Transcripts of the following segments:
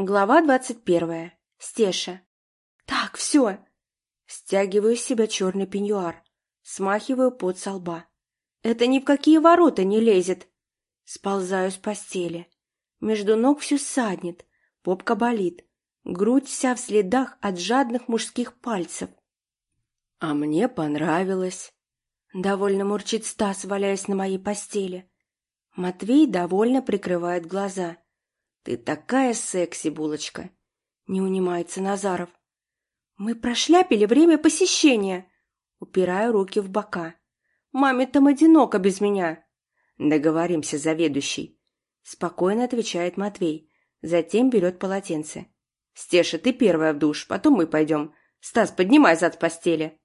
Глава двадцать первая. Стеша. Так, все. Стягиваю с себя черный пеньюар. Смахиваю пот со лба. Это ни в какие ворота не лезет. Сползаю с постели. Между ног все саднет. Попка болит. Грудь вся в следах от жадных мужских пальцев. А мне понравилось. Довольно мурчит Стас, валяясь на моей постели. Матвей довольно прикрывает глаза. «Ты такая секси, булочка!» Не унимается Назаров. «Мы прошляпили время посещения!» Упираю руки в бока. «Маме там одиноко без меня!» «Договоримся, заведующий!» Спокойно отвечает Матвей. Затем берет полотенце. «Стеша, ты первая в душ, потом мы пойдем. Стас, поднимай зад с постели!»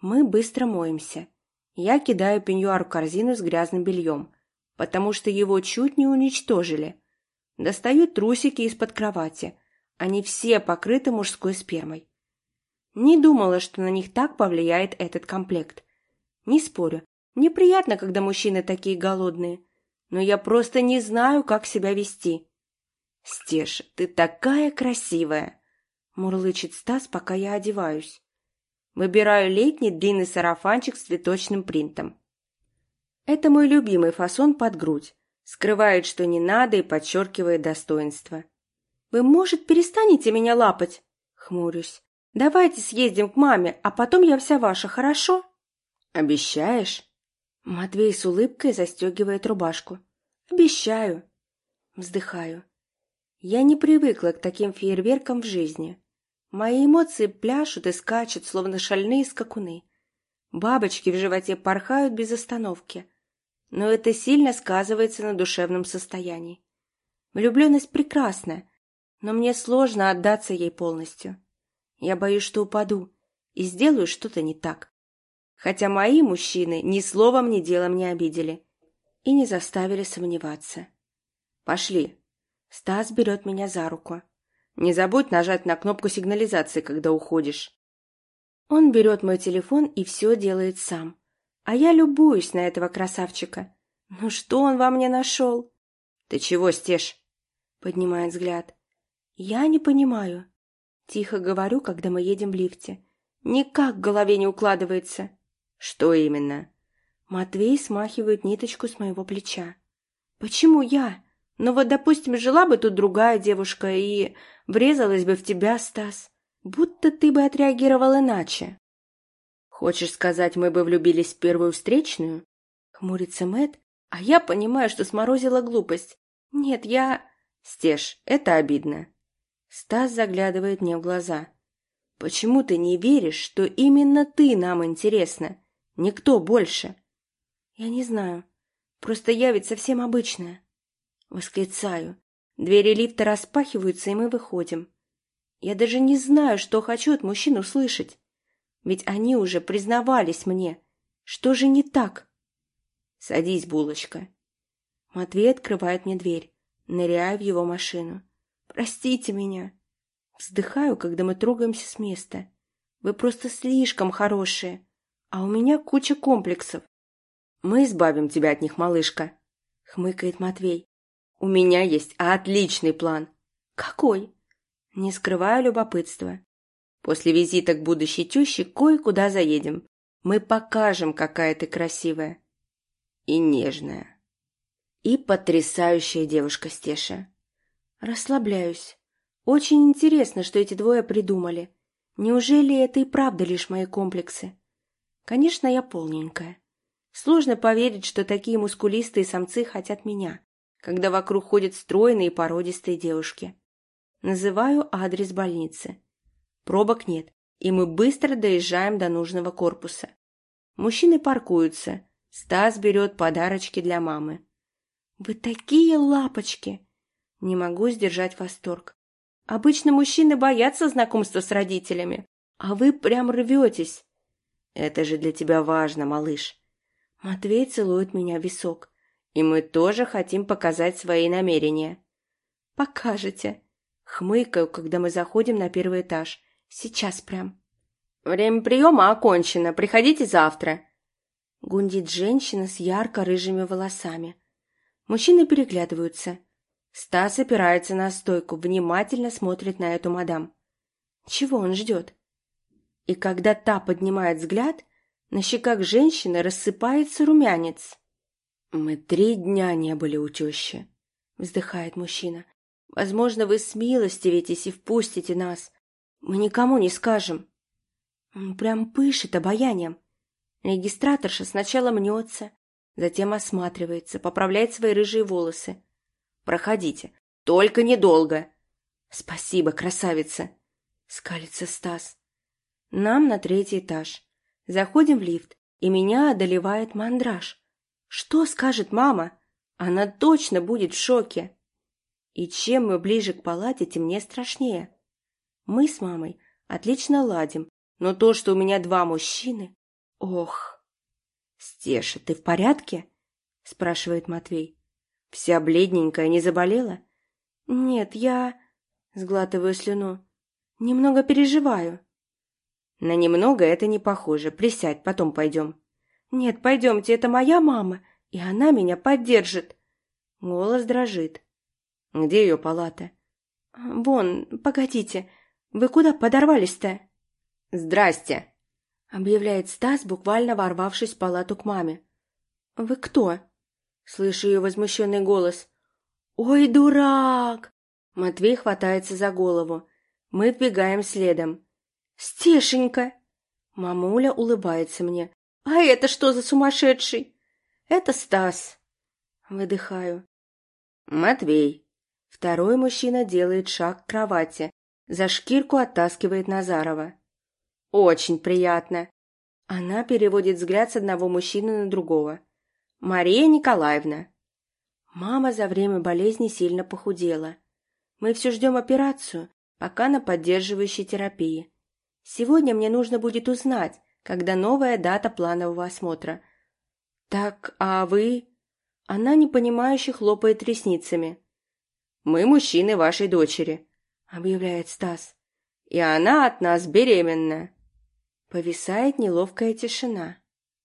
Мы быстро моемся. Я кидаю пеньюар в корзину с грязным бельем, потому что его чуть не уничтожили. Достаю трусики из-под кровати. Они все покрыты мужской спермой. Не думала, что на них так повлияет этот комплект. Не спорю, мне приятно, когда мужчины такие голодные, но я просто не знаю, как себя вести. «Стеша, ты такая красивая!» — мурлычет Стас, пока я одеваюсь. Выбираю летний длинный сарафанчик с цветочным принтом. Это мой любимый фасон под грудь. Скрывает, что не надо, и подчеркивает достоинство. «Вы, может, перестанете меня лапать?» Хмурюсь. «Давайте съездим к маме, а потом я вся ваша, хорошо?» «Обещаешь?» Матвей с улыбкой застегивает рубашку. «Обещаю». Вздыхаю. Я не привыкла к таким фейерверкам в жизни. Мои эмоции пляшут и скачут, словно шальные скакуны. Бабочки в животе порхают без остановки но это сильно сказывается на душевном состоянии. Влюбленность прекрасна, но мне сложно отдаться ей полностью. Я боюсь, что упаду и сделаю что-то не так. Хотя мои мужчины ни словом, ни делом не обидели и не заставили сомневаться. «Пошли». Стас берет меня за руку. «Не забудь нажать на кнопку сигнализации, когда уходишь». Он берет мой телефон и все делает сам. А я любуюсь на этого красавчика. Ну что он во мне нашел? Ты чего, Стеж? Поднимает взгляд. Я не понимаю. Тихо говорю, когда мы едем в лифте. Никак в голове не укладывается. Что именно? Матвей смахивает ниточку с моего плеча. Почему я? Ну вот, допустим, жила бы тут другая девушка и врезалась бы в тебя, Стас. Будто ты бы отреагировал иначе. «Хочешь сказать, мы бы влюбились в первую встречную?» Хмурится Мэт, а я понимаю, что сморозила глупость. «Нет, я...» «Стеж, это обидно». Стас заглядывает мне в глаза. «Почему ты не веришь, что именно ты нам интересна? Никто больше?» «Я не знаю. Просто я ведь совсем обычная». Восклицаю. Двери лифта распахиваются, и мы выходим. Я даже не знаю, что хочу от мужчин услышать. Ведь они уже признавались мне. Что же не так? Садись, булочка. Матвей открывает мне дверь, ныряя в его машину. Простите меня. Вздыхаю, когда мы трогаемся с места. Вы просто слишком хорошие, а у меня куча комплексов. Мы избавим тебя от них, малышка, хмыкает Матвей. У меня есть отличный план. Какой? Не скрываю любопытства. После визита к будущей теще кое-куда заедем. Мы покажем, какая ты красивая. И нежная. И потрясающая девушка Стеша. Расслабляюсь. Очень интересно, что эти двое придумали. Неужели это и правда лишь мои комплексы? Конечно, я полненькая. Сложно поверить, что такие мускулистые самцы хотят меня, когда вокруг ходят стройные породистые девушки. Называю адрес больницы. Пробок нет, и мы быстро доезжаем до нужного корпуса. Мужчины паркуются. Стас берет подарочки для мамы. «Вы такие лапочки!» Не могу сдержать восторг. Обычно мужчины боятся знакомства с родителями, а вы прям рветесь. Это же для тебя важно, малыш. Матвей целует меня в висок, и мы тоже хотим показать свои намерения. Покажете. Хмыкаю, когда мы заходим на первый этаж Сейчас прям. Время приема окончено. Приходите завтра. Гундит женщина с ярко-рыжими волосами. Мужчины переглядываются. Стас опирается на стойку, внимательно смотрит на эту мадам. Чего он ждет? И когда та поднимает взгляд, на щеках женщины рассыпается румянец. «Мы три дня не были у тещи», — вздыхает мужчина. «Возможно, вы смилостивитесь и впустите нас. Мы никому не скажем». Он прям пышет обаянием. Регистраторша сначала мнется, затем осматривается, поправляет свои рыжие волосы. «Проходите, только недолго!» «Спасибо, красавица!» — скалится Стас. Нам на третий этаж. Заходим в лифт, и меня одолевает мандраж. Что скажет мама? Она точно будет в шоке. И чем мы ближе к палате, тем мне страшнее. Мы с мамой отлично ладим, но то, что у меня два мужчины... Ох! Стеша, ты в порядке? Спрашивает Матвей. Вся бледненькая, не заболела? Нет, я... Сглатываю слюну. Немного переживаю. На немного это не похоже. Присядь, потом пойдем. Нет, пойдемте, это моя мама, и она меня поддержит. Голос дрожит. Где ее палата? Вон, погодите, вы куда подорвались-то? Здрасте, объявляет Стас, буквально ворвавшись в палату к маме. Вы кто? Слышу ее возмущенный голос. Ой, дурак! Матвей хватается за голову. Мы вбегаем следом. «Стешенька!» Мамуля улыбается мне. «А это что за сумасшедший?» «Это Стас!» Выдыхаю. «Матвей!» Второй мужчина делает шаг к кровати. За шкирку оттаскивает Назарова. «Очень приятно!» Она переводит взгляд с одного мужчины на другого. «Мария Николаевна!» Мама за время болезни сильно похудела. Мы все ждем операцию, пока на поддерживающей терапии. Сегодня мне нужно будет узнать, когда новая дата планового осмотра. Так, а вы? Она непонимающе хлопает ресницами. Мы мужчины вашей дочери, объявляет Стас. И она от нас беременна. Повисает неловкая тишина.